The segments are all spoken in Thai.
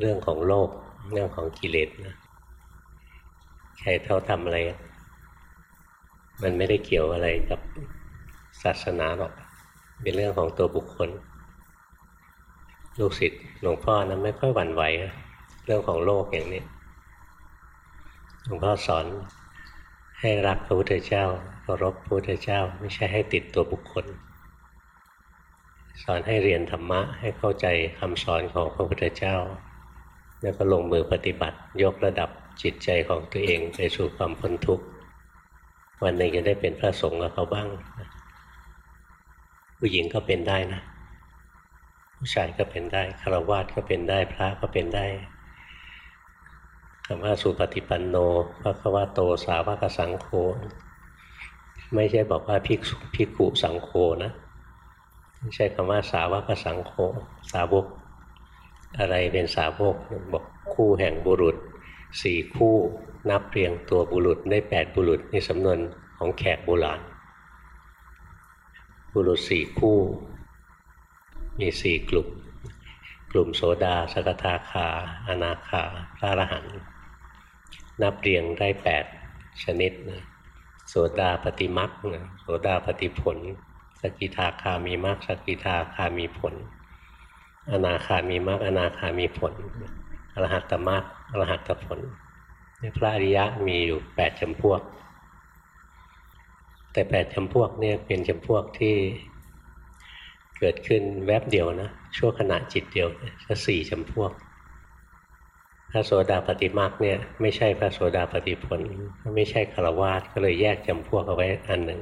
เรื่องของโลก เรื่องของกิเลสนะใครเขาทำอะไร มันไม่ได้เกี่ยวอะไรกับศาสนาหรอก เป็นเรื่องของตัวบุคคล ลูกศิษย์หลวงพ่อนะไม่ค่อยหวั่นไหวเรื่องของโลกอย่างนี้หลวงพ่อสอนให้รักพระพุทธเจ้าเคารพพระพุทธเจ้า ไม่ใช่ให้ติดตัวบุคคล สอนให้เรียนธรรมะให้เข้าใจคำสอนของพระพุทธเจ้า แล้วก็ลงมือปฏิบัติ ยกระดับจิตใจของตัวเองไปสู่ความพ้นทุกข์ วันหนึ่งจะได้เป็นพระสงฆ์กับเขาบ้าง ผู้หญิงก็เป็นได้นะ ผู้ชายก็เป็นได้คารวาสก็เป็นได้พระก็เป็นได้คำว่าสุปฏิปันโนพระควาโตสาวกสังโฆไม่ใช่บอกว่าภิกษุภิกขุสังโฆนะ ไม่ใช่คำว่าสาวกสังโฆสาวก อะไรเป็นสาวกบอกคู่แห่งบุรุษสี่คู่นับเรียงตัวบุรุษได้แปดบุรุษนี่สำนวนของแขกโบราณบุรุษสี่คู่ มีสี่กลุ่ม กลุ่มโสดา สกทาคา อนาคา พระอรหันต์นับเรียงได้แปดชนิดนะโสดาปฏิมักนะโสดาปฏิผล สกิทาคามีมักสกิทาคามีผล อนาคามีมักอนาคามีผลอรหัตตมักอรหัตตผลพระอริยะมีอยู่แปดจำพวก แต่แปดจำพวกเนี่ยเป็นจำพวกที่เกิดขึ้นแวบเดียวนะชั่วขณะจิตเดียวจะสี่จำพวก พระโสดาปฏิมาคเนี่ยไม่ใช่พระโสดาปฏิผลไม่ใช่คารวาสก็เลยแยกจำพวกเอาไว้อันหนึ่ง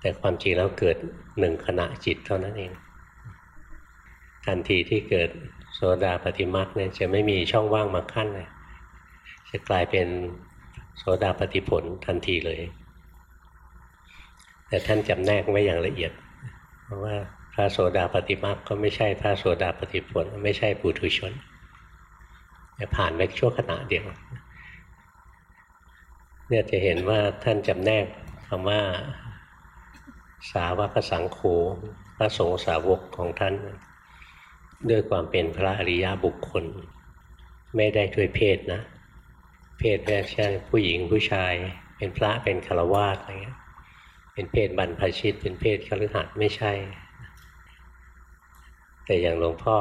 แต่ความจริงแล้วเกิดหนึ่งขณะจิตเท่านั้นเอง ทันทีที่เกิดโสดาปฏิมาคเนี่ยจะไม่มีช่องว่างมาขั้นเลยจะกลายเป็นโสดาปฏิผลทันทีเลย แต่ท่านจำแนกไว้อย่างละเอียด เพราะว่าพระโสดาปฏิมาคก็ไม่ใช่พระโสดาปฏิผล ไม่ใช่ปุถุชนจะผ่านไปชั่วขณะเดียวเนี่ยจะเห็นว่าท่านจำแนกคำว่า สาวกสังโฆพระสงฆ์สาวกของท่าน ด้วยความเป็นพระอริยบุคคล ไม่ได้ด้วยเพศนะ เพศแค่ใช่ผู้หญิงผู้ชาย เป็นพระเป็นฆราวาสอะไรเงี้ยเป็นเพศบรรพชิต เป็นเพศคฤหัสถ์ไม่ใช่ แต่อย่างหลวงพ่อ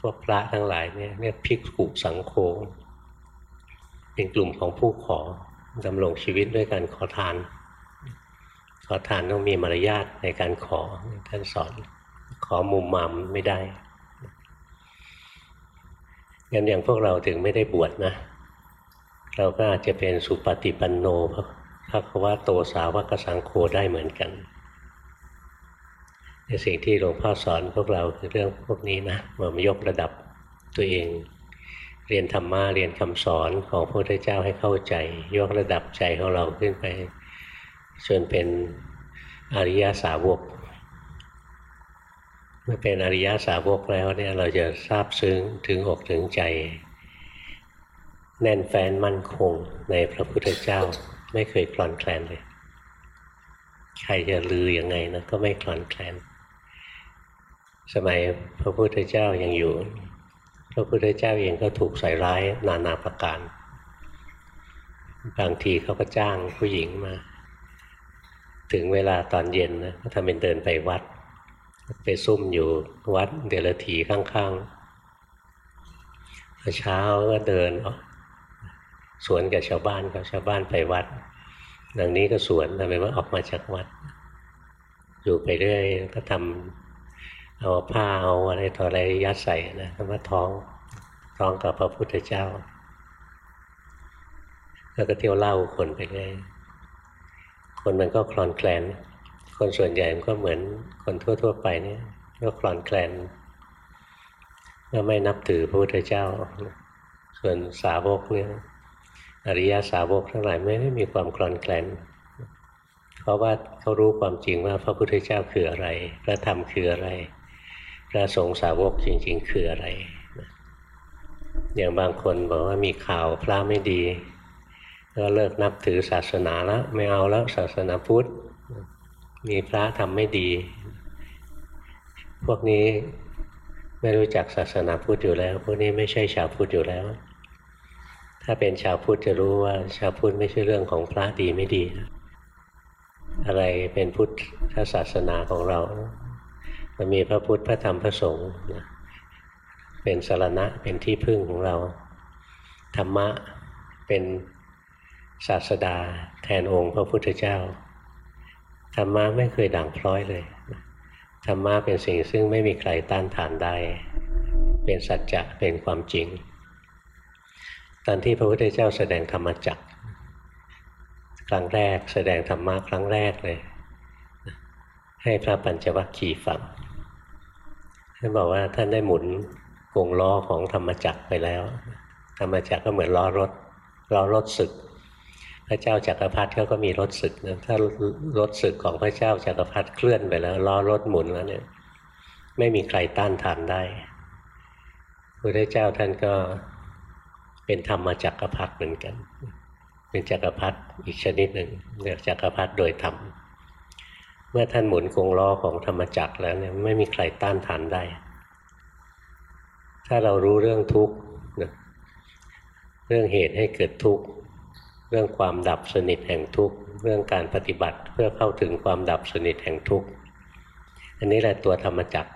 พวกพระทั้งหลายเนี่ยเรียกภิกขุสังโฆเป็นกลุ่มของผู้ขอดำรงชีวิตด้วยการขอทาน ขอทานต้องมีมารยาทในการขอท่านสอนขอมุมมามไม่ได้ งั้นอย่างพวกเราถึงไม่ได้บวชนะ เราก็อาจจะเป็นสุปฏิปันโนพระควาโตสาวกสังโฆได้เหมือนกันในสิ่งที่หลวงพ่อสอนพวกเราคือเรื่องพวกนี้นะมามายกระดับตัวเอง เรียนธรรมะเรียนคำสอนของพระพุทธเจ้าให้เข้าใจ ยกระดับใจของเราขึ้นไปจนเป็นอริยสาวก เมื่อเป็นอริยสาวกแล้วเนี่ยเราจะทราบซึ้งถึงอกถึงใจ แน่นแฟ้นมั่นคงในพระพุทธเจ้าไม่เคยคลอนแคลนเลย ใครจะลืออยังไงนะก็ไม่คลอนแคลน สมัยพระพุทธเจ้ายังอยู่ พระพุทธเจ้าเองก็ถูกใส่ร้ายนานาประการ บางทีเขาก็จ้างผู้หญิงมา ถึงเวลาตอนเย็นนะก็ทำเป็นเดินไปวัด ไปซุ่มอยู่วัดเดลทีข้างๆพอเช้าก็เดินสวนกับชาวบ้านกับชาวบ้านไปวัดดังนี้ก็สวนทำไมว่าออกมาจากวัด อยู่ไปเรื่อยก็ทำเอาผ้าเอาอะไรต่ออะไรยัดใส่นะคำว่าท้องท้องกับพระพุทธเจ้า แล้วก็เที่ยวเล่าคนไปเรื่อยคนมันก็คลอนแคลน คนส่วนใหญ่มันก็เหมือนคนทั่ว ๆ ไปเนี่ยก็คลอนแคลนก็ไม่นับถือพระพุทธเจ้า ส่วนสาวกเนี่ยอริยสาวกทั้งหลายไม่ได้มีความคลอนแคลนเพราะว่าเขารู้ความจริงว่าพระพุทธเจ้าคืออะไร พระธรรมคืออะไร พระสงฆ์สาวกจริง ๆ คืออะไร อย่างบางคนบอกว่ามีข่าวพระไม่ดี ก็เลิกนับถือศาสนาแล้วไม่เอาแล้วศาสนาพุทธ มีพระทำไม่ดี พวกนี้ไม่รู้จักศาสนาพุทธอยู่แล้ว พวกนี้ไม่ใช่ชาวพุทธอยู่แล้ว ถ้าเป็นชาวพุทธจะรู้ว่าชาวพุทธไม่ใช่เรื่องของพระดีไม่ดี อะไรเป็นพุทธศาสนาของเรา มันมีพระพุทธพระธรรมพระสงฆ์เป็นสารณะเป็นที่พึ่งของเรา ธรรมะเป็นศาสดาแทนองค์พระพุทธเจ้า ธรรมะไม่เคยด่างพร้อยเลยธรรมะเป็นสิ่งซึ่งไม่มีใครต้านทานได้ เป็นสัจจะเป็นความจริง ตอนที่พระพุทธเจ้าแสดงธรรมจักครั้งแรก แสดงธรรมะครั้งแรกเลย ให้พระปัญจวัคคีย์ฟังท่านบอกว่าท่านได้หมุนวงล้อของธรรมจักรไปแล้ว ธรรมจักรก็เหมือนล้อรถล้อรถศึก พระเจ้าจักรพรรดิเขาก็มีรถศึกนะถ้ารถศึกของพระเจ้าจักรพรรดิเคลื่อนไปแล้วล้อรถหมุนแล้วเนี่ย ไม่มีใครต้านทานได้พระเจ้าท่านก็เป็นธรรมจักรพรรดิเหมือนกัน เป็นจักรพรรดิอีกชนิดหนึ่งเรียกจักรพรรดิโดยธรรมเมื่อท่านหมุนกงล้อของธรรมจักรแล้วเนี่ยไม่มีใครต้านทานได้ ถ้าเรารู้เรื่องทุกข์เรื่องเหตุให้เกิดทุกข์ เรื่องความดับสนิทแห่งทุกข์ เรื่องการปฏิบัติเพื่อเข้าถึงความดับสนิทแห่งทุกข์ อันนี้แหละตัวธรรมจักร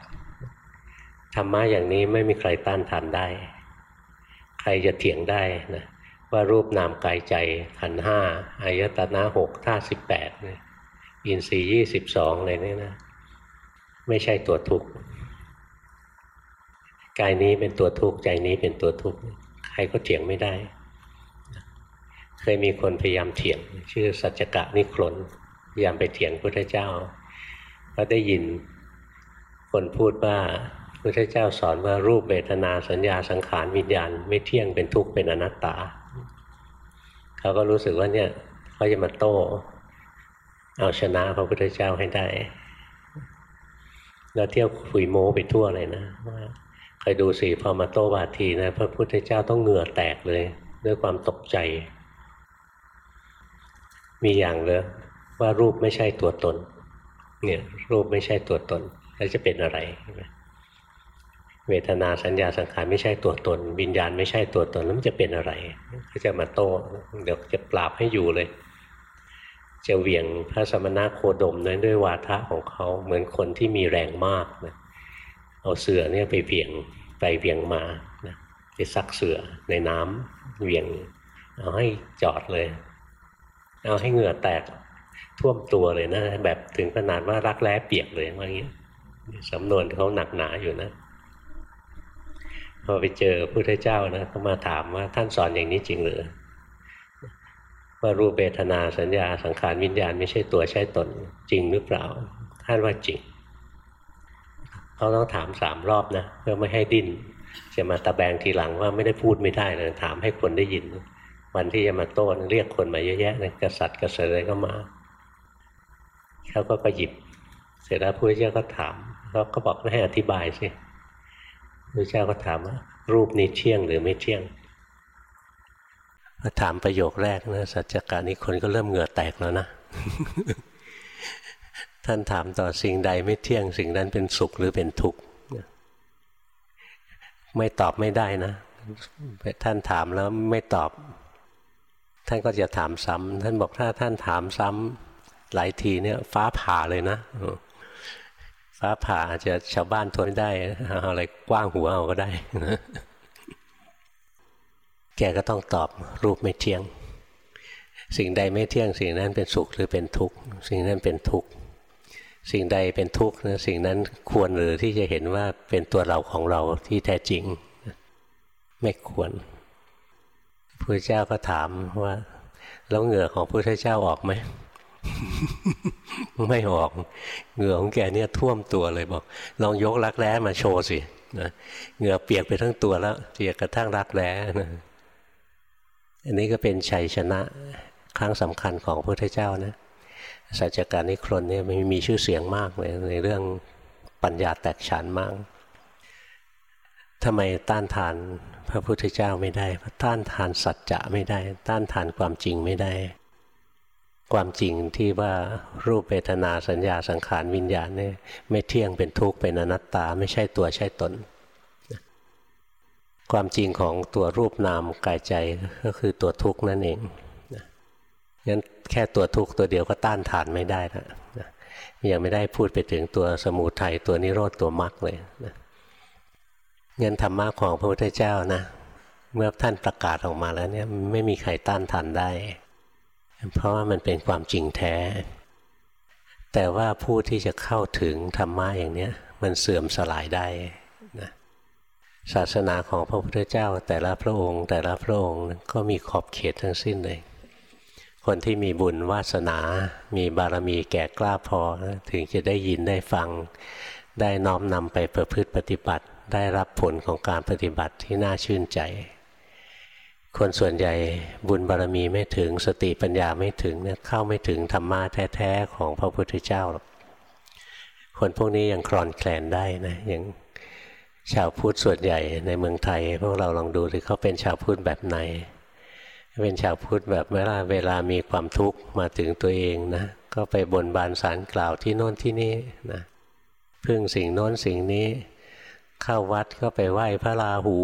ธรรมะอย่างนี้ไม่มีใครต้านทานได้ ใครจะเถียงได้นะว่ารูปนามกายใจขันห้าอายตนะหกท่าสิบแปดอินทรีย์ยี่สิบสองอะไรนี่นะ ไม่ใช่ตัวทุกข์กายนี้เป็นตัวทุกข์ใจนี้เป็นตัวทุกข์ใครก็เถียงไม่ได้ เคยมีคนพยายามเถียง ชื่อสัจกะนิครนพยายามไปเถียงพระเจ้า ก็ได้ยินคนพูดว่าพระเจ้าสอนว่ารูปเวทนาสัญญาสังขารวิญญาณ ไม่เที่ยงเป็นทุกข์เป็นอนัตตา เขาก็รู้สึกว่าเนี่ยเขาจะมาโต้เอาชนะพระพุทธเจ้าให้ได้แล้วเที่ยวคุยโม้ไปทั่วเลยนะว่าคยดูสิพอมาโตวาทีนะพระพุทธเจ้าต้องเหงื่อแตกเลย ด้วยความตกใจ มีอย่างเลยว่ารูปไม่ใช่ตัวตน เนี่ยรูปไม่ใช่ตัวตน แล้วจะเป็นอะไร เวทนาสัญญาสังขารไม่ใช่ตัวตน วิญญาณไม่ใช่ตัวตนแล้วมันจะเป็นอะไรก็จะมาโต้เดี๋ยวจะปราบให้อยู่เลย จะเหวี่ยงพระสมณะโคดมนั้นด้วยวาทะของเขาเหมือนคนที่มีแรงมากนะเอาเสือเนี่ยไปเวียงไปเวียงมานะไปซักเสือในน้ำเวียง เอาให้จอดเลย เอาให้เหงื่อแตกท่วมตัวเลยนะ แบบถึงขนาดว่ารักแร้เปียกเลยว่าอย่างนี้สำนวนเขาหนักหนาอยู่นะพอไปเจอพุทธเจ้านะเขามาถามว่าท่านสอนอย่างนี้จริงหรือว่ารูปเบทนาสัญญาสังขารวิญญาณไม่ใช่ตัวใช่ตนจริงหรือเปล่า ท่านว่าจริงเขาต้องถามสามรอบนะเพื่อไม่ให้ดิ้นจะมาตะแบงทีหลังว่าไม่ได้พูดไม่ได้เลยถามให้คนได้ยิน วันที่จะมาโต้เรียกคนมาเยอะแยะเลยกษัตริย์กษัตริย์ก็มาเขาก็ก็หยิบ เสร็จแล้วพระเจ้าก็ถามเขาก็บอกให้อธิบายสิพระเจ้าก็ถามว่า รูปนี้เที่ยงหรือไม่เที่ยงพอถามประโยคแรกนะสัจจการนี้คนก็เริ่มเหงื่อแตกแล้วนะ ท่านถามต่อสิ่งใดไม่เที่ยง สิ่งนั้นเป็นสุขหรือเป็นทุกข์ไม่ตอบไม่ได้นะ ท่านถามแล้วไม่ตอบ ท่านก็จะถามซ้ำท่านบอกถ้าท่านถามซ้ำหลายทีเนี่ย ฟ้าผ่าเลยนะฟ้าผ่าอาจจะชาวบ้านทนไม่ได้อะไรกว้างหัวเอาก็ได้แกก็ต้องตอบรูปไม่เที่ยง สิ่งใดไม่เที่ยง สิ่งนั้นเป็นสุขหรือเป็นทุกข์สิ่งนั้นเป็นทุกข์สิ่งใดเป็นทุกข์นะสิ่งนั้นควรหรือที่จะเห็นว่าเป็นตัวเราของเราที่แท้จริง ไม่ควร พระเจ้าก็ถามว่า แล้วเหงื่อของพระเจ้าออกไหมไม่ออก เหงื่อของแกเนี่ยท่วมตัวเลยบอก ลองยกรักแร้มาโชว์สินะเหงื่อเปียกไปทั้งตัวแล้วเปียกกระทั่งรักแร้นะอันนี้ก็เป็นชัยชนะครั้งสำคัญของพระพุทธเจ้านะสัจการนิครนเนี่ยมันมีชื่อเสียงมากเลยในเรื่องปัญญาแตกฉานมากทำไมต้านทาน พระพุทธเจ้าไม่ได้ต้านทานสัจจะไม่ได้ ต้านทานความจริงไม่ได้ ความจริงที่ว่ารูปเวทนาสัญญาสังขารวิญญาณเนี่ยไม่เที่ยงเป็นทุกข์เป็นอนัตตา ไม่ใช่ตัวใช่ตน ความจริงของตัวรูปนามกายใจก็คือตัวทุกข์นั่นเองงั้นแค่ตัวทุกข์ตัวเดียวก็ต้านทานไม่ได้แล้วยังไม่ได้พูดไปถึงตัวสมุทัยตัวนิโรธตัวมรรคเลยนะ งั้นธรรมะของพระพุทธเจ้านะ เมื่อท่านประกาศออกมาแล้วเนี่ยไม่มีใครต้านทานได้ เพราะว่ามันเป็นความจริงแท้ แต่ว่าผู้ที่จะเข้าถึงธรรมะอย่างนี้มันเสื่อมสลายได้นะศาสนาของพระพุทธเจ้า แต่ละพระองค์ แต่ละพระองค์ก็มีขอบเขตทั้งสิ้นเลย คนที่มีบุญวาสนา มีบารมีแก่กล้าพอ ถึงจะได้ยินได้ฟัง ได้น้อมนำไปประพฤติปฏิบัติ ได้รับผลของการปฏิบัติที่น่าชื่นใจ คนส่วนใหญ่บุญบารมีไม่ถึงสติปัญญาไม่ถึงเนี่ยเข้าไม่ถึงธรรมะแท้ๆของพระพุทธเจ้าหรอกคนพวกนี้ยังคลอนแคลนได้นะยังชาวพุทธส่วนใหญ่ในเมืองไทย พวกเราลองดูที่เขาเป็นชาวพุทธแบบไหน เป็นชาวพุทธแบบเวลาเวลามีความทุกข์มาถึงตัวเองนะก็ไปบนบานสารกล่าวที่โน่นที่นี่นะพึ่งสิ่งโน้นสิ่งนี้ เข้าวัดก็ไปไหว้พระราหู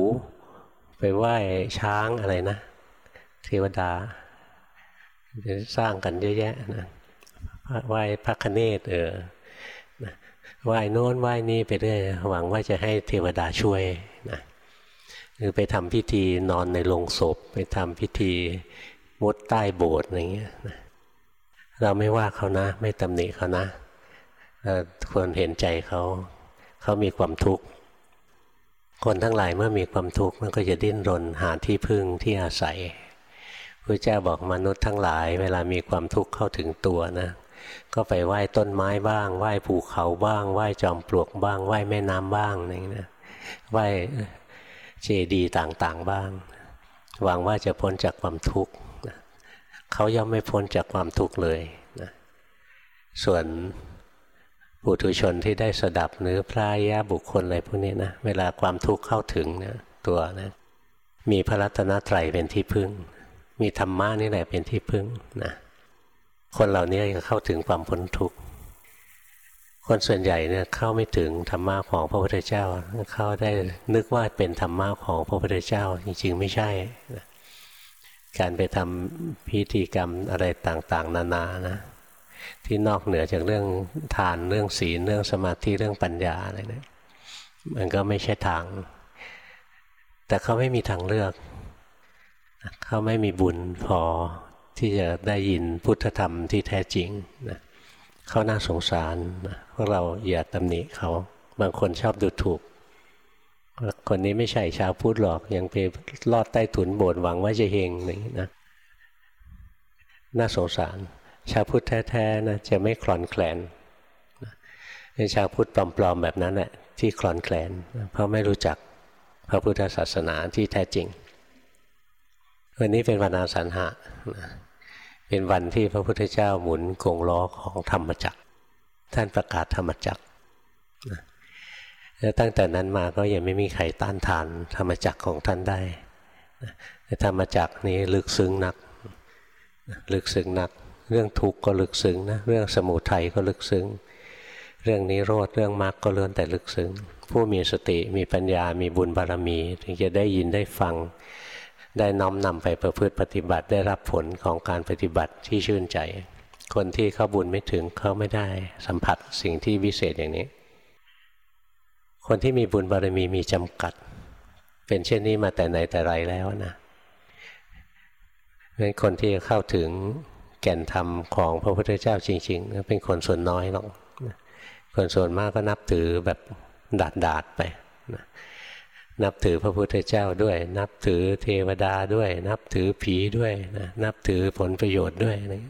ไปไหว้ช้างอะไรนะ เทวดาสร้างกันเยอะแยะนะไหว้พระคเนศเออไหว้โน้นไหว้นี่ไปเรื่อยหวังว่าจะให้เทวดาช่วยนะหรือไปทำพิธีนอนในโรงศพ ไปทำพิธีมุดใต้โบสถ์อะไรเงี้ยนะเราไม่ว่าเขานะ ไม่ตำหนิเขานะควรเห็นใจเขา เขามีความทุกข์ คนทั้งหลายเมื่อมีความทุกข์มันก็จะดิ้นรนหาที่พึ่งที่อาศัยพระเจ้าบอกมนุษย์ทั้งหลาย เวลามีความทุกข์เข้าถึงตัวนะก็ไปไหว้ต้นไม้บ้าง ไหว้ภูเขาบ้าง ไหว้จอมปลวกบ้าง ไหว้แม่น้ำบ้างอะไรอย่างนี้นะไหว้เจดีย์ต่างๆบ้าง หวังว่าจะพ้นจากความทุกข์เขาย่อมไม่พ้นจากความทุกข์เลยนะส่วน ปุถุชนที่ได้สดับหรือพระยะบุคคลอะไรพวกนี้นะเวลาความทุกข์เข้าถึงนะตัวนะมีพระรัตนตรัยเป็นที่พึ่ง มีธรรมะนี่แหละเป็นที่พึ่งนะคนเหล่านี้จะเข้าถึงความพ้นทุกข์คนส่วนใหญ่เนี่ยเข้าไม่ถึงธรรมะของพระพุทธเจ้า เข้าได้นึกว่าเป็นธรรมะของพระพุทธเจ้า จริงๆ ไม่ใช่การไปทำพิธีกรรมอะไรต่างๆ นานานะ ที่นอกเหนือจากเรื่องทานเรื่องศีลเรื่องสมาธิเรื่องปัญญาอะไรเนะี่ยมันก็ไม่ใช่ทาง แต่เขาไม่มีทางเลือก เขาไม่มีบุญพอที่จะได้ยินพุทธธรรมที่แท้จริงนะเขาน่าสงสารนะพวกเราอย่าตำหนิเขาบางคนชอบดูถูก คนนี้ไม่ใช่ชาวพุทธหรอก ยังไปลอดใต้ถุนโบสถ์หวังว่าจะเฮงอย่างนี้นะ น่าสงสาร ชาวพุทธแท้ๆนะจะไม่คลอนแคลนเป็นชาวพุทธปลอมๆแบบนั้นแหละที่คลอนแคลน เพราะไม่รู้จักพระพุทธศาสนาที่แท้จริง วันนี้เป็นวันอาสันหะ เป็นวันที่พระพุทธเจ้าหมุนกงล้อของธรรมจักร ท่านประกาศธรรมจักรแล้วตั้งแต่นั้นมาก็ยังไม่มีใครต้านทานธรรมจักรของท่านได้ธรรมจักรนี้ลึกซึ้งนัก ลึกซึ้งนัก เรื่องทุกข์ก็ลึกซึ้งนะเรื่องสมุทัยก็ลึกซึ้ง เรื่องนิโรธเรื่องมรรคก็เลื่อนแต่ลึกซึ้ง ผู้มีสติมีปัญญามีบุญบารมี ถึงจะได้ยินได้ฟัง ได้น้อมนำไปประพฤติปฏิบัติได้รับผลของการปฏิบัติที่ชื่นใจ คนที่เข้าบุญไม่ถึงเขาไม่ได้สัมผัสสิ่งที่วิเศษอย่างนี้ คนที่มีบุญบารมีมีจำกัด เป็นเช่นนี้มาแต่ไหนแต่ไรแล้วนะเป็นคนที่เข้าถึง แก่นธรรมของพระพุทธเจ้าจริงๆเป็นคนส่วนน้อยหรอกคนส่วนมากก็นับถือแบบดาดดาดไปนับถือพระพุทธเจ้าด้วย นับถือเทวดาด้วย นับถือผีด้วยนะนับถือผลประโยชน์ด้วยนะ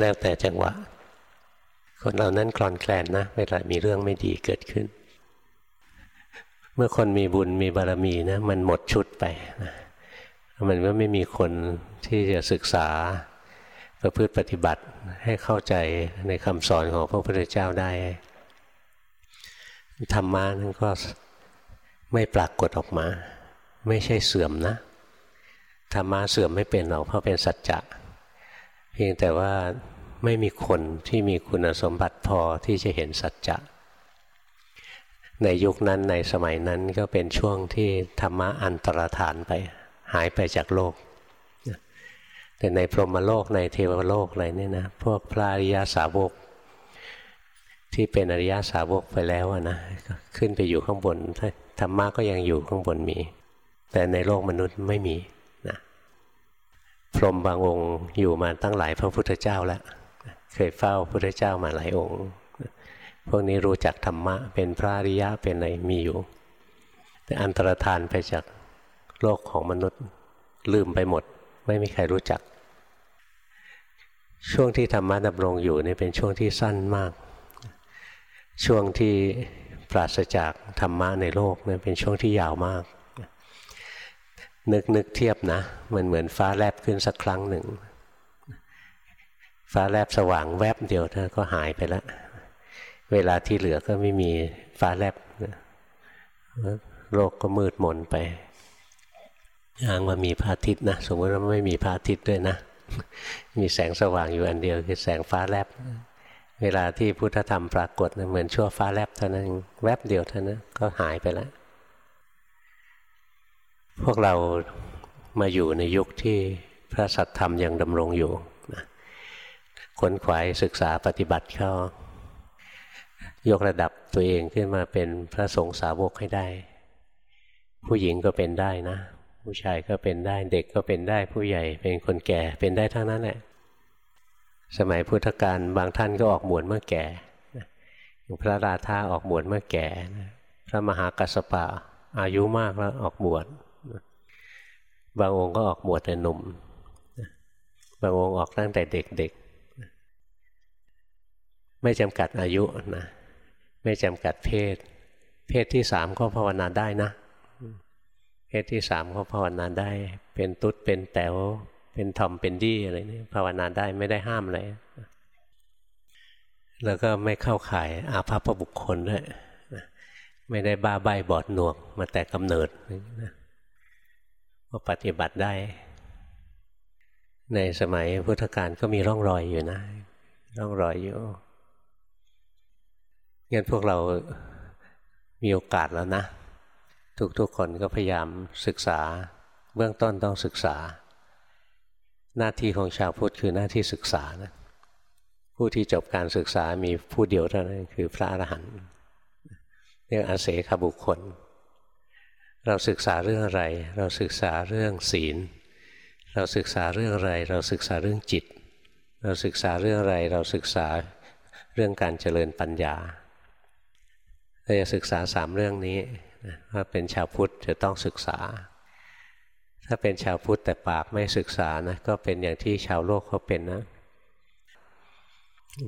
แล้วแต่จังหวะ คนเหล่านั้นคลอนแคลนนะเวลามีเรื่องไม่ดีเกิดขึ้น เมื่อคนมีบุญมีบารมีนะมันหมดชุดไปนะมันก็ไม่มีคนที่จะศึกษา ประพฤติปฏิบัติให้เข้าใจในคำสอนของพระพุทธเจ้าได้ ธรรมะนั้นก็ไม่ปรากฏออกมา ไม่ใช่เสื่อมนะ ธรรมะเสื่อมไม่เป็นหรอกเพราะเป็นสัจจะ เพียงแต่ว่าไม่มีคนที่มีคุณสมบัติพอที่จะเห็นสัจจะ ในยุคนั้นในสมัยนั้นก็เป็นช่วงที่ธรรมะอันตรธานไป หายไปจากโลก แต่ในพรหมโลกในเทวโลกอะไรเนี่ยนะพวกพระอริยาสาวก ที่เป็นอริยาสาวกไปแล้วนะขึ้นไปอยู่ข้างบนธรรมะก็ยังอยู่ข้างบนมี แต่ในโลกมนุษย์ไม่มีนะพรหมบางองค์อยู่มาตั้งหลายพระพุทธเจ้าแล้วเคยเฝ้าพระพุทธเจ้ามาหลายองค์ พวกนี้รู้จักธรรมะ เป็นพระอริยะเป็นอะไรมีอยู่ แต่อันตรธานไปจากโลกของมนุษย์ลืมไปหมด ไม่มีใครรู้จัก ช่วงที่ธรรมะดำรงอยู่นี่เป็นช่วงที่สั้นมาก ช่วงที่ปราศจากธรรมะในโลกนี่เป็นช่วงที่ยาวมาก นึกนึกเทียบนะ มันเหมือนฟ้าแลบขึ้นสักครั้งหนึ่ง ฟ้าแลบสว่างแวบเดียวเธอก็หายไปแล้ว เวลาที่เหลือก็ไม่มีฟ้าแลบโลกก็มืดมนไปอ้างว่ามีพระอาทิตย์นะ สมมติว่าไม่มีพระอาทิตย์ด้วยนะ มีแสงสว่างอยู่อันเดียวคือแสงฟ้าแลบ เวลาที่พุทธธรรมปรากฏเหมือนชั่วฟ้าแลบเท่านั้นแวบเดียวเท่านั้นก็หายไปแล้ว พวกเรามาอยู่ในยุคที่พระสัทธรรมยังดำรงอยู่นะขนขวายศึกษาปฏิบัติเข้ายกระดับตัวเองขึ้นมาเป็นพระสงฆ์สาวกให้ได้ ผู้หญิงก็เป็นได้นะ ผู้ชายก็เป็นได้เด็กก็เป็นได้ผู้ใหญ่เป็นคนแก่เป็นได้ทั้งนั้นแหละสมัยพุทธกาลบางท่านก็ออกบวชเมื่อแก่พระราธาออกบวชเมื่อแก่พระมหากัสสปะอายุมากแล้วออกบวชบางองค์ก็ออกบวชแต่หนุ่มบางองค์ออกตั้งแต่เด็กๆ ไม่จำกัดอายุนะ ไม่จำกัดเพศ เพศที่สามก็ภาวนาได้นะ เพศที่สามก็ภาวนาได้ เป็นตุ๊ดเป็นแต๋วเป็นทอมเป็นดี้อะไรนี่ภาวนาได้ไม่ได้ห้ามเลยแล้วก็ไม่เข้าข่ายอาภัพบุคคลด้วยไม่ได้บ้าใบบอดหนวกมาแต่กำเนิดก็ปฏิบัติได้ ในสมัยพุทธกาลก็มีร่องรอยอยู่นะ ร่องรอยอยู่งั้นพวกเรามีโอกาสแล้วนะ ทุกๆคนก็พยายามศึกษา เบื้องต้นต้องศึกษา หน้าที่ของชาวพุทธคือหน้าที่ศึกษานะผู้ที่จบการศึกษามีผู้เดียวเท่านั้นคือพระอรหันต์เรียกอาเสขบุคคล เราศึกษาเรื่องอะไร เราศึกษาเรื่องศีล เราศึกษาเรื่องอะไร เราศึกษาเรื่องจิต เราศึกษาเรื่องอะไร เราศึกษาเรื่องการเจริญปัญญาเราจะศึกษาสามเรื่องนี้ ว่าเป็นชาวพุทธจะต้องศึกษา ถ้าเป็นชาวพุทธแต่ปากไม่ศึกษานะก็เป็นอย่างที่ชาวโลกเขาเป็นนะ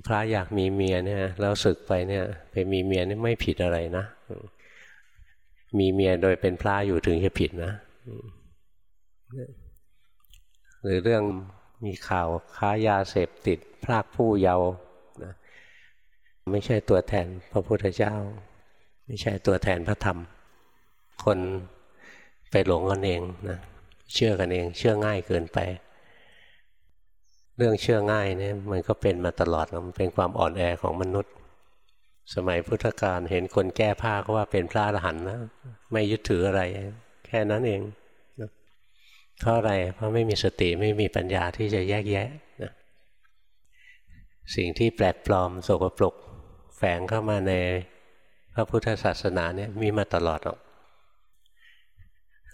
พระอยากมีเมียเนี่ยแล้วศึกไปเนี่ยไปมีเมียนี่ไม่ผิดอะไรนะ มีเมียโดยเป็นพระอยู่ถึงจะผิดนะ หรือเรื่องมีข่าวค้ายาเสพติด พรากผู้เยาว์นะไม่ใช่ตัวแทนพระพุทธเจ้า ไม่ใช่ตัวแทนพระธรรม คนไปหลงกันเองนะเชื่อกันเอง เชื่อง่ายเกินไป เรื่องเชื่อง่ายเนี่ยมันก็เป็นมาตลอดมันเป็นความอ่อนแอของมนุษย์ สมัยพุทธกาลเห็นคนแก้ผ้าก็ว่าเป็นพระอรหันต์นะไม่ยึดถืออะไร แค่นั้นเองเพราะอะไรเพราะไม่มีสติไม่มีปัญญาที่จะแยกแยะนะสิ่งที่แปลกปลอมโสกปรกแฝงเข้ามาในพระพุทธศาสนาเนี่ยมีมาตลอดหรอก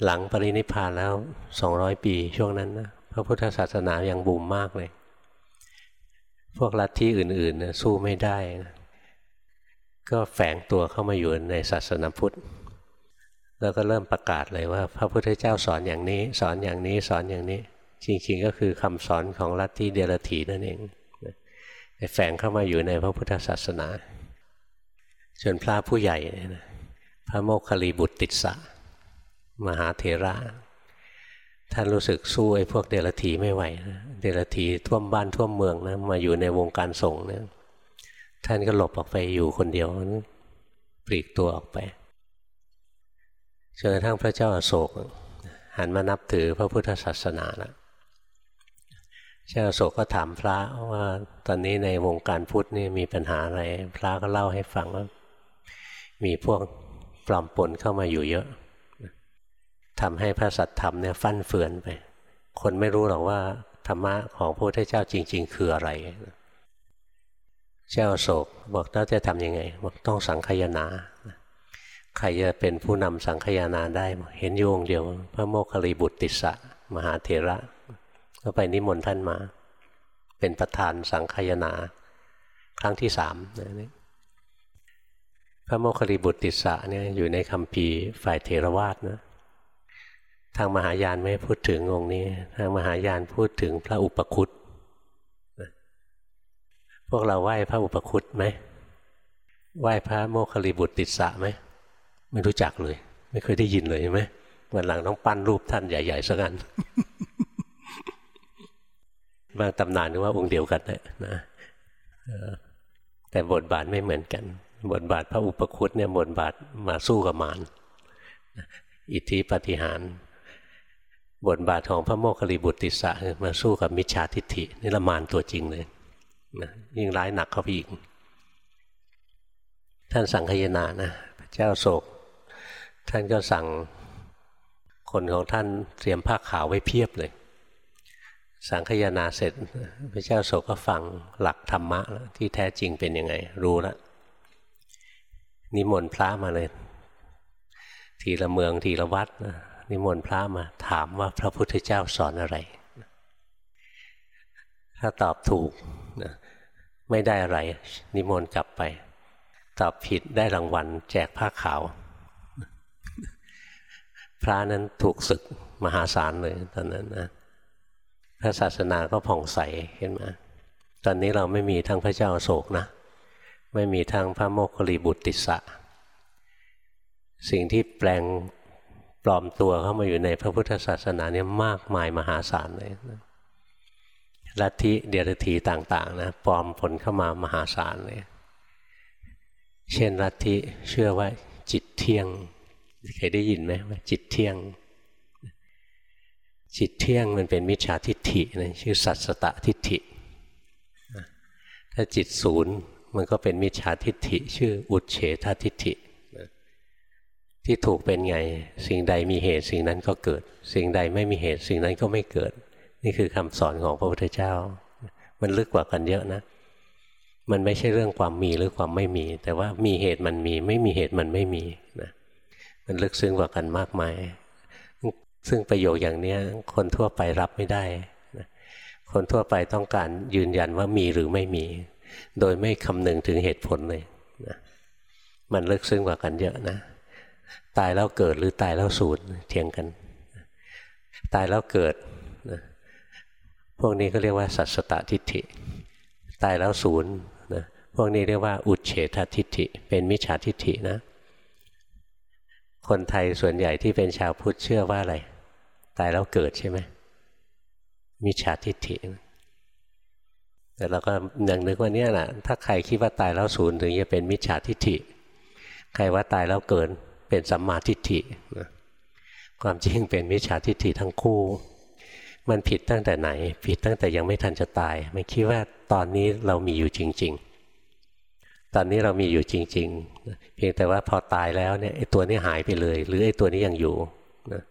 หลังปรินิพานแล้วสองร้อยปีช่วงนั้นนะพระพุทธศาสนายังบูมมากเลย พวกลัทธิอื่นๆนะสู้ไม่ได้นะก็แฝงตัวเข้ามาอยู่ในศาสนาพุทธ แล้วก็เริ่มประกาศเลยว่า พระพุทธเจ้าสอนอย่างนี้ สอนอย่างนี้สอนอย่างนี้ จริงๆก็คือคำสอนของลัทธิเดรัจฉีนั่นเองแฝงเข้ามาอยู่ในพระพุทธศาสนาจนพระผู้ใหญ่ พระโมคคลีบุตรติดสะ มหาเถระท่านรู้สึกสู้ไอ้พวกเดรัจฉีไม่ไหวเดรัจฉีท่วมบ้านท่วมเมืองนะมาอยู่ในวงการส่งเนี่ยท่านก็หลบออกไปอยู่คนเดียวปลีกตัวออกไปจนกระทั่งพระเจ้าอาโศก หันมานับถือพระพุทธศาสนาแล้วเจ้าโศกก็ถามพระว่าตอนนี้ในวงการพุทธนี่มีปัญหาอะไร พระก็เล่าให้ฟังว่ามีพวกปลอมปนเข้ามาอยู่เยอะ ทำให้พระสัตธรรมเนี่ยฟั่นเฟือนไป คนไม่รู้หรอกว่าธรรมะของพระพุทธเจ้าจริง ๆ คืออะไร เจ้าโศกบอกเราจะทำยังไงบอกต้องสังคยนาใครจะเป็นผู้นำสังคยานาได้ เห็นโยงเดียว พระโมคคิริบุตรติสะมหาเถระ ก็ไปนิมนต์ท่านมา เป็นประธานสังคยนา ครั้งที่สามนี่พระโมคคิริบุตรติสะเนี่ยอยู่ในคำพีฝ่ายเทรวาสนะ ทางมหายานไม่พูดถึงองค์นี้ ทางมหายานพูดถึงพระอุปคุตพวกเราไหว้พระอุปคุตไหมไหว้พระโมคคิริบุตรติสะไหมไม่รู้จักเลย ไม่เคยได้ยินเลยใช่ไหมวันหลังต้องปั้นรูปท่านใหญ่ๆสักอันบางตำนานนึกว่าองค์เดียวกันนะแต่บทบาทไม่เหมือนกัน บทบาทพระอุปคุตเนี่ยบทบาทมาสู้กับมารอิทธิปฏิหาร บทบาทของพระโมคคิริบุตรติสะมาสู้กับมิจฉาทิฏฐินี่ละมารตัวจริงเลยนะยิ่งร้ายหนักเข้าไปอีก ท่านสั่งขยนานะพระเจ้าโศก ท่านก็สั่งคนของท่านเตรียมผ้าขาวไว้เพียบเลย สังขยนาเสร็จ พระเจ้าโศกก็ฟังหลักธรรมะที่แท้จริงเป็นยังไง รู้แล้วนิมนต์พระมาเลย ทีละเมืองทีละวัด นิมนต์พระมาถามว่าพระพุทธเจ้าสอนอะไร ถ้าตอบถูกนะไม่ได้อะไร นิมนต์กลับไป ตอบผิดได้รางวัล แจกผ้าขาว พระนั้นถูกศึกมหาศาลเลยตอนนั้นนะพระศาสนาก็ผ่องใสเห็นไหมตอนนี้เราไม่มีทั้งพระเจ้าโศกนะ ไม่มีทางพระโมคคิริบุตรติสะสิ่งที่แปลง ปลอมตัวเข้ามาอยู่ในพระพุทธศาสนาเนี่ยมากมายมหาศาลเลยลัทธิเดียรถีต่างๆนะปลอมผลเข้ามามหาศาลเลย เช่นลัทธิเชื่อว่าจิตเที่ยง เคยได้ยินไหมว่าจิตเที่ยง จิตเที่ยงมันเป็นมิจฉาทิฏฐินะชื่อสัตสตทิฏฐิ ถ้าจิตศูนย์มันก็เป็นมิจฉาทิฏฐิ ชื่ออุดเฉททิฏฐิ ที่ถูกเป็นไง สิ่งใดมีเหตุสิ่งนั้นก็เกิด สิ่งใดไม่มีเหตุสิ่งนั้นก็ไม่เกิด นี่คือคำสอนของพระพุทธเจ้า มันลึกกว่ากันเยอะนะ มันไม่ใช่เรื่องความมีหรือความไม่มี แต่ว่ามีเหตุมันมี ไม่มีเหตุมันไม่มีนะมันลึกซึ้งกว่ากันมากมาย ซึ่งประโยคอย่างนี้คนทั่วไปรับไม่ได้นะคนทั่วไปต้องการยืนยันว่ามีหรือไม่มี โดยไม่คำนึงถึงเหตุผลเลยนะมันลึกซึ้งกว่ากันเยอะนะ ตายแล้วเกิดหรือตายแล้วสูญเทียงกัน ตายแล้วเกิดนะพวกนี้ก็เรียกว่าสัสตทิฏฐิ ตายแล้วสูญนะพวกนี้เรียกว่าอุเฉททิฏฐิ เป็นมิจฉาทิฏฐินะ คนไทยส่วนใหญ่ที่เป็นชาวพุทธเชื่อว่าอะไร ตายแล้วเกิดใช่ไหมมิจฉาทิฏฐิ แต่เราก็ยังนึกว่าเนี่ยแหละถ้าใครคิดว่าตายแล้วศูนย์ถึงจะเป็นมิจฉาทิฏฐิ ใครว่าตายแล้วเกิน เป็นสัมมาทิฏฐินะความจริงเป็นมิจฉาทิฏฐิทั้งคู่ มันผิดตั้งแต่ไหน ผิดตั้งแต่ยังไม่ทันจะตาย ไม่คิดว่าตอนนี้เรามีอยู่จริง ๆ ตอนนี้เรามีอยู่จริง ๆ เพียงแต่ว่าพอตายแล้วเนี่ยไอ้ตัวนี้หายไปเลย หรือไอ้ตัวนี้ยังอยู่นะ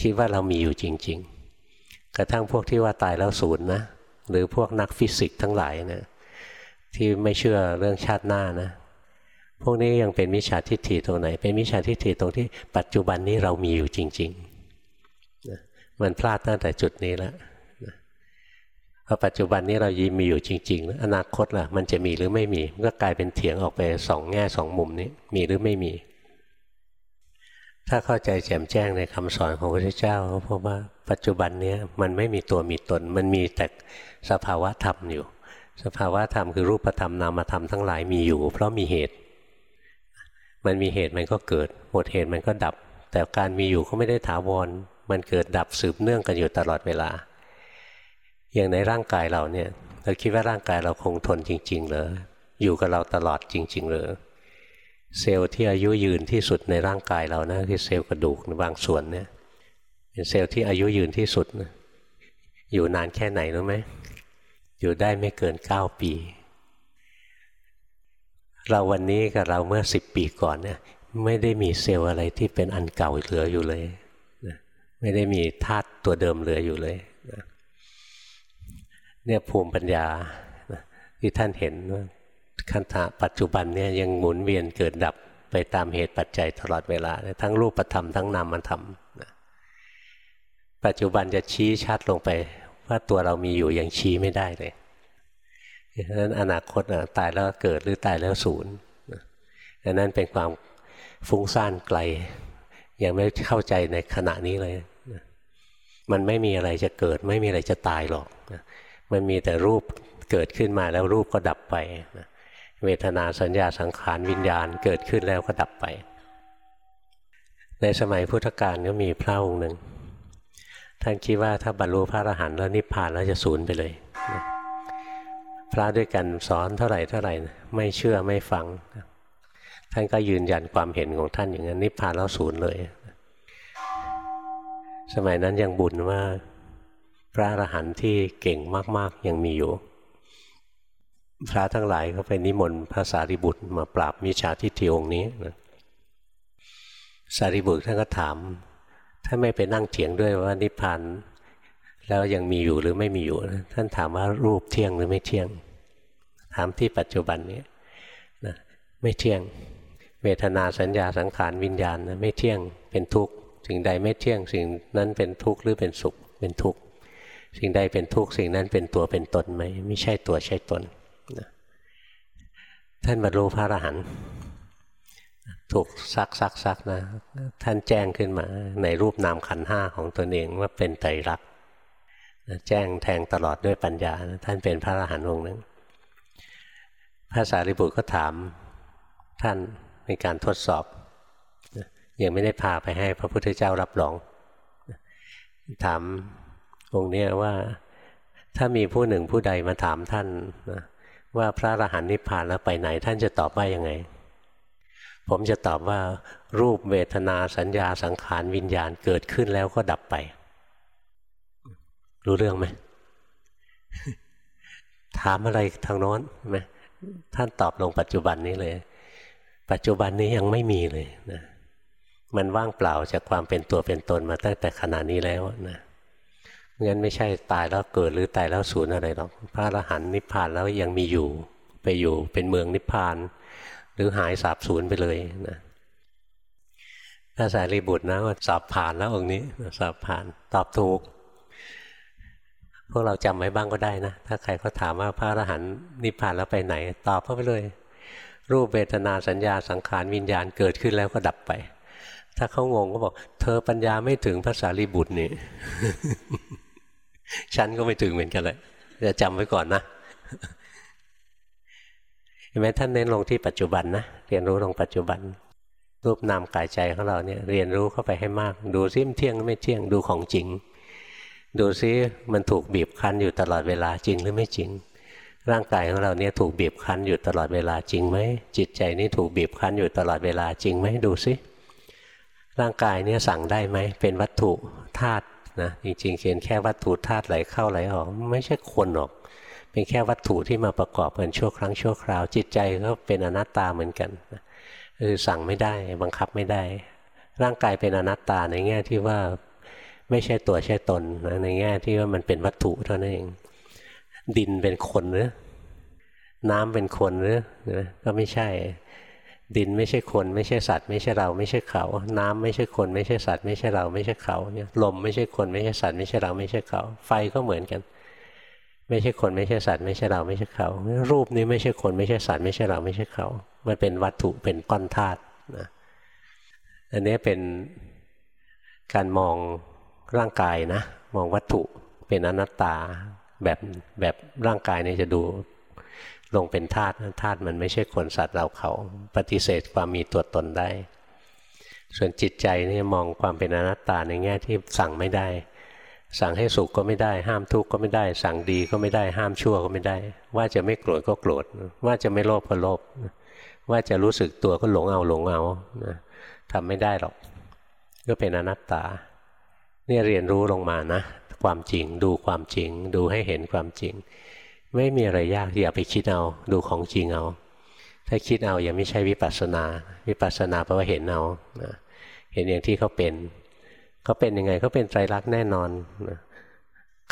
คิดว่าเรามีอยู่จริง ๆ กระทั่งพวกที่ว่าตายแล้วศูนย์นะหรือพวกนักฟิสิกส์ทั้งหลายนะที่ไม่เชื่อเรื่องชาติหน้านะ พวกนี้ยังเป็นมิจฉาทิฏฐิตรงไหน เป็นมิจฉาทิฏฐิตรงที่ปัจจุบันนี้เรามีอยู่จริงๆนะมันพลาดตั้งแต่จุดนี้แล้วพอปัจจุบันนี้เรายีมีอยู่จริงๆแล้วอนาคตล่ะ มันจะมีหรือไม่มี มันก็กลายเป็นเถียงออกไปสองแง่สองมุมนี้ มีหรือไม่มี ถ้าเข้าใจแจ่มแจ้งในคำสอนของพระพุทธเจ้าเพราะว่าปัจจุบันนี้มันไม่มีตัวมีตน มันมีแต่สภาวะธรรมอยู่ สภาวะธรรมคือรูปธรรมนามธรรมทั้งหลายมีอยู่ เพราะมีเหตุ มันมีเหตุมันก็เกิด หมดเหตุมันก็ดับ แต่การมีอยู่ก็ไม่ได้ถาวร มันเกิดดับสืบเนื่องกันอยู่ตลอดเวลา อย่างในร่างกายเราเนี่ยเราคิดว่าร่างกายเราคงทนจริง ๆ เหรอ อยู่กับเราตลอดจริง ๆ เหรอ เซลล์ที่อายุยืนที่สุดในร่างกายเรานะคือเซลล์กระดูกบางส่วนเนี่ยเป็นเซลล์ที่อายุยืนที่สุดนะอยู่นานแค่ไหนรู้ไหมอยู่ได้ไม่เกินเก้าปี เราวันนี้กับเราเมื่อสิบปีก่อนเนี่ยไม่ได้มีเซลล์อะไรที่เป็นอันเก่าเหลืออยู่เลยนะไม่ได้มีธาตุตัวเดิมเหลืออยู่เลยนะเนี่ยภูมิปัญญานะที่ท่านเห็นว่าขันธะปัจจุบันเนี่ยยังหมุนเวียนเกิดดับไปตามเหตุปัจจัยตลอดเวลา ทั้งรูปธรรมทั้งนามธรรมนะปัจจุบันจะชี้ชัดลงไป ว่าตัวเรามีอยู่ยังชี้ไม่ได้เลย ดังนั้นอนาคตตายแล้วเกิดหรือตายแล้วศูนย์ดังนั้นเป็นความฟุ้งซ่านไกล ยังไม่เข้าใจในขณะนี้เลย มันไม่มีอะไรจะเกิด ไม่มีอะไรจะตายหรอก มันมีแต่รูปเกิดขึ้นมาแล้วรูปก็ดับไป เวทนาสัญญาสังขารวิญญาณเกิดขึ้นแล้วก็ดับไป ในสมัยพุทธกาลก็มีพระองค์หนึ่ง ท่านคิดว่าถ้าบรรลุพระอรหันต์แล้วนิพพานแล้วจะสูญไปเลย พระด้วยกันสอนเท่าไหร่เท่าไหร่ไม่เชื่อไม่ฟัง ท่านก็ยืนยันความเห็นของท่านอย่างนั้นนิพพานแล้วสูญเลย สมัยนั้นยังบุญว่าพระอรหันต์ที่เก่งมาก ๆ ยังมีอยู่ พระทั้งหลายก็ไปนิมนต์พระสารีบุตรมาปราบมิจฉาทิฏฐิองค์นี้สารีบุตรท่านก็ถามท่านไม่ไปนั่งเถียงด้วยว่านิพพาน แล้วยังมีอยู่หรือไม่มีอยู่ ท่านถามว่ารูปเที่ยงหรือไม่เที่ยง ถามที่ปัจจุบันนี้นะไม่เที่ยง เวทนาสัญญาสังขารวิญญาณนะไม่เที่ยงเป็นทุกข์สิ่งใดไม่เที่ยง สิ่งนั้นเป็นทุกข์หรือเป็นสุขเป็นทุกข์สิ่งใดเป็นทุกข์สิ่งนั้นเป็นตัวเป็นตนไหมไม่ใช่ตัวใช่ตนนะท่านบรรลุพระอรหันต์ถูกซักซักซักนะ ท่านแจ้งขึ้นมาในรูปนามขันห้าของตนเองว่าเป็นไตรลักษณ แจ้งแทงตลอดด้วยปัญญาท่านเป็นพระอรหันต์องค์หนึ่งพระสารีบุตรก็ถามท่านในการทดสอบยังไม่ได้พาไปให้พระพุทธเจ้ารับรอง ถามองค์นี้ว่าถ้ามีผู้หนึ่งผู้ใดมาถามท่านว่าพระอรหันต์นิพพานแล้วไปไหน ท่านจะตอบว่ายังไง ผมจะตอบว่ารูปเวทนาสัญญาสังขารวิญญาณเกิดขึ้นแล้วก็ดับไป รู้เรื่องไหมถามอะไรทางโน้นไหมท่านตอบลงปัจจุบันนี้เลย ปัจจุบันนี้ยังไม่มีเลยนะมันว่างเปล่าจากความเป็นตัวเป็นตนมาตั้งแต่ขณะนี้แล้วนะงั้นไม่ใช่ตายแล้วเกิดหรือตายแล้วสูญอะไรหรอกพระอรหันต์นิพพานแล้วยังมีอยู่ ไปอยู่เป็นเมืองนิพพาน หรือหายสาบสูญไปเลยนะถ้าสายรีบุตรนะว่าสอบผ่านแล้วองค์นี้สอบผ่านตอบถูก พวกเราจำไว้บ้างก็ได้นะ ถ้าใครเขาถามว่าพระอรหันต์นิพพานแล้วไปไหน ตอบเข้าไปเลย รูปเวทนาสัญญาสังขารวิญญาณเกิดขึ้นแล้วก็ดับไป ถ้าเขางงก็บอก เธอปัญญาไม่ถึงภาษารีบุตรนี่ฉันก็ไม่ถึงเหมือนกันเลยจะจำไว้ก่อนนะเห็นไหมท่านเน้นลงที่ปัจจุบันนะเรียนรู้ลงปัจจุบัน รูปนามกายใจของเราเนี่ยเรียนรู้เข้าไปให้มาก ดูซิมเที่ยงไม่เที่ยงดูของจริง ดูซิมันถูกบีบคั้นอยู่ตลอดเวลาจริงหรือไม่จริง ร่างกายของเราเนี่ยถูกบีบคั้นอยู่ตลอดเวลาจริงไหมจิตใจนี่ถูกบีบคั้นอยู่ตลอดเวลาจริงไหมดูซิร่างกายเนี่ยสั่งได้ไหมเป็นวัตถุธาตุนะจริงๆเขียนแค่วัตถุธาตุไหลเข้าไหลออก ไม่ใช่คนหรอก เป็นแค่วัตถุที่มาประกอบกันชั่วครั้งชั่วคราว จิตใจก็เป็นอนัตตาเหมือนกันคือสั่งไม่ได้บังคับไม่ได้ ร่างกายเป็นอนัตตาในแง่ที่ว่า ไม่ใช่ตัวใช่ตนนะในแง่ที่ว่ามันเป็นวัตถุเท่านั้นเอง ดินเป็นคนหรือน้ำเป็นคนหรือนะก็ไม่ใช่ ดินไม่ใช่คน ไม่ใช่สัตว์ ไม่ใช่เราไม่ใช่เขา น้ำไม่ใช่คน ไม่ใช่สัตว์ ไม่ใช่เราไม่ใช่เขาเนี่ยลมไม่ใช่คนไม่ใช่สัตว์ไม่ใช่เราไม่ใช่เขา ไฟก็เหมือนกัน ไม่ใช่คนไม่ใช่สัตว์ ไม่ใช่เราไม่ใช่เขา รูปนี้ไม่ใช่คนไม่ใช่สัตว์ ไม่ใช่เราไม่ใช่เขา มันเป็นวัตถุเป็นก้อนธาตุนะอันนี้เป็นการมอง ร่างกายนะ มองวัตถุเป็นอนัตตาแบบแบบร่างกายเนี่ยจะดูลงเป็นธาตุธาตุมันไม่ใช่คนสัตว์เราเขา ปฏิเสธความมีตัวตนได้ ส่วนจิตใจนี่มองความเป็นอนัตตาในแง่ที่สั่งไม่ได้ สั่งให้สุขก็ไม่ได้ ห้ามทุกข์ก็ไม่ได้ สั่งดีก็ไม่ได้ ห้ามชั่วก็ไม่ได้ ว่าจะไม่โกรธก็โกรธ ว่าจะไม่โลภก็โลภว่าจะรู้สึกตัวก็หลงเอาหลงเอาทำไม่ได้หรอก ก็เป็นอนัตตา เนี่ยเรียนรู้ลงมานะ ความจริงดูความจริง ดูให้เห็นความจริง ไม่มีอะไรยากอย่าไปคิดเอา ดูของจริงเอา ถ้าคิดเอาอยังไม่ใช่วิปัสสนา วิปัสสนาแปลว่าเห็นเอานะเห็นอย่างที่เขาเป็นเขาเป็นยังไงเขาเป็นไตรลักษณ์แน่นอนนะ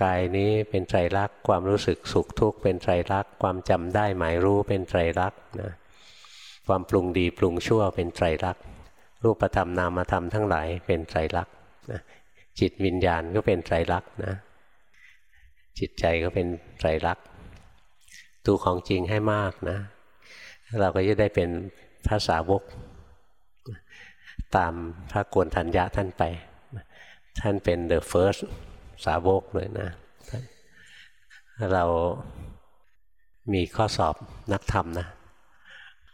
กายนี้เป็นไตรลักษณ์ความรู้สึกสุขทุกข์เป็นไตรลักษณ์ความจำได้หมายรู้เป็นไตรลักษณ์นะความปรุงดีปรุงชั่วเป็นไตรลักษณ์รูปธรรมนามธรรมทั้งหลายเป็นไตรลักษณ์นะ จิตวิญญาณก็เป็นไตรลักษณ์นะ จิตใจก็เป็นไตรลักษณ์ดูของจริงให้มากนะ เราก็จะได้เป็นภาษาวก ตามพระโกนทัญญาท่านไป ท่านเป็น the first สาวกเลยนะ เรามีข้อสอบนักธรรมนะ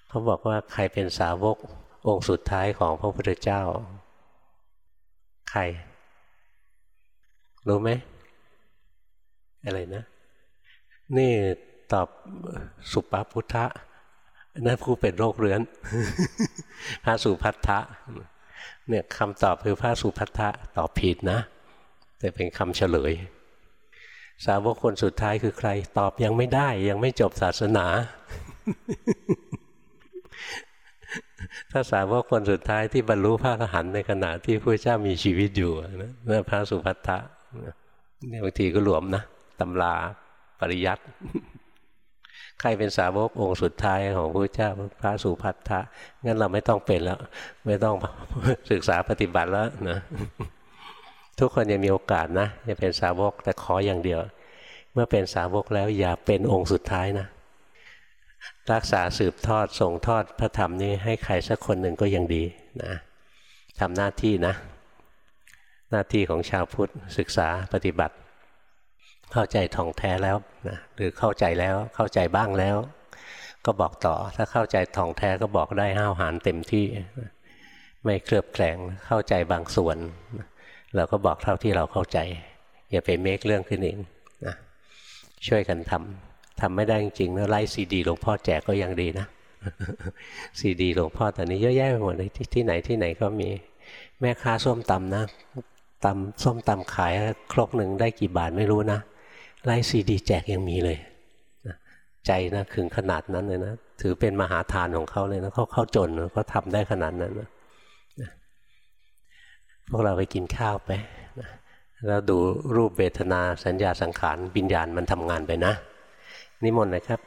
เขาบอกว่าใครเป็นสาวกองค์สุดท้ายของพระพุทธเจ้า ใคร รู้ไหมอะไรนะ นี่ตอบสุปาพุทธะนั่นผู้เป็นโรคเรื้อน พระสุพัทธะเนี่ยคำตอบคือพระสุพัทธะตอบผิดนะ แต่เป็นคำเฉลย สาวกคนสุดท้ายคือใคร ตอบยังไม่ได้ยังไม่จบศาสนา ถ้าสาวกคนสุดท้ายที่บรรลุพระอรหันต์ในขณะที่พระเจ้ามีชีวิตอยู่นะนั่นพระสุพัทธะ นี่ยบางทีก็หลวมนะตำราปริยัติใครเป็นสาวกองค์สุดท้ายของพระเจ้าพระสุพัทธะงั้นเราไม่ต้องเป็นแล้ว ไม่ต้องศึกษาปฏิบัติแล้วนะทุกคนยังมีโอกาสนะจะเป็นสาวกแต่ขออย่างเดียว เมื่อเป็นสาวกแล้วอย่าเป็นองค์สุดท้ายนะ รักษาสืบทอดส่งทอดพระธรรมนี้ให้ใครสักคนหนึ่งก็ยังดีนะทำหน้าที่นะ หน้าที่ของชาวพุทธศึกษาปฏิบัติ เข้าใจท่องแท้แล้วนะหรือเข้าใจแล้วเข้าใจบ้างแล้ว ก็บอกต่อถ้าเข้าใจท่องแท้ก็บอกได้ห้าวหาญเต็มที่ ไม่เคลือบแคลงเข้าใจบางส่วน เราก็บอกเท่าที่เราเข้าใจ อย่าไปเมคเรื่องขึ้นเองนะช่วยกันทำทำไม่ได้จริงๆนะไล่ซีดีหลวงพ่อแจกก็ยังดีนะซีดีหลวงพ่อตอนนี้เยอะแยะไปหมดเลยที่ไหนที่ไหนก็มีแม่ค้าส้มตำนะ ตำส้มตำขายครกหนึ่งได้กี่บาทไม่รู้นะไล่ซีดีแจกยังมีเลยใจนะถึงขนาดนั้นเลยนะถือเป็นมหาทานของเขาเลยนะเขาเข้าจนเขาทำได้ขนาดนั้นนะพวกเราไปกินข้าวไปแล้วดูรูปเวทนาสัญญาสังขารวิญญาณมันทำงานไปนะ นิมนต์นะครับ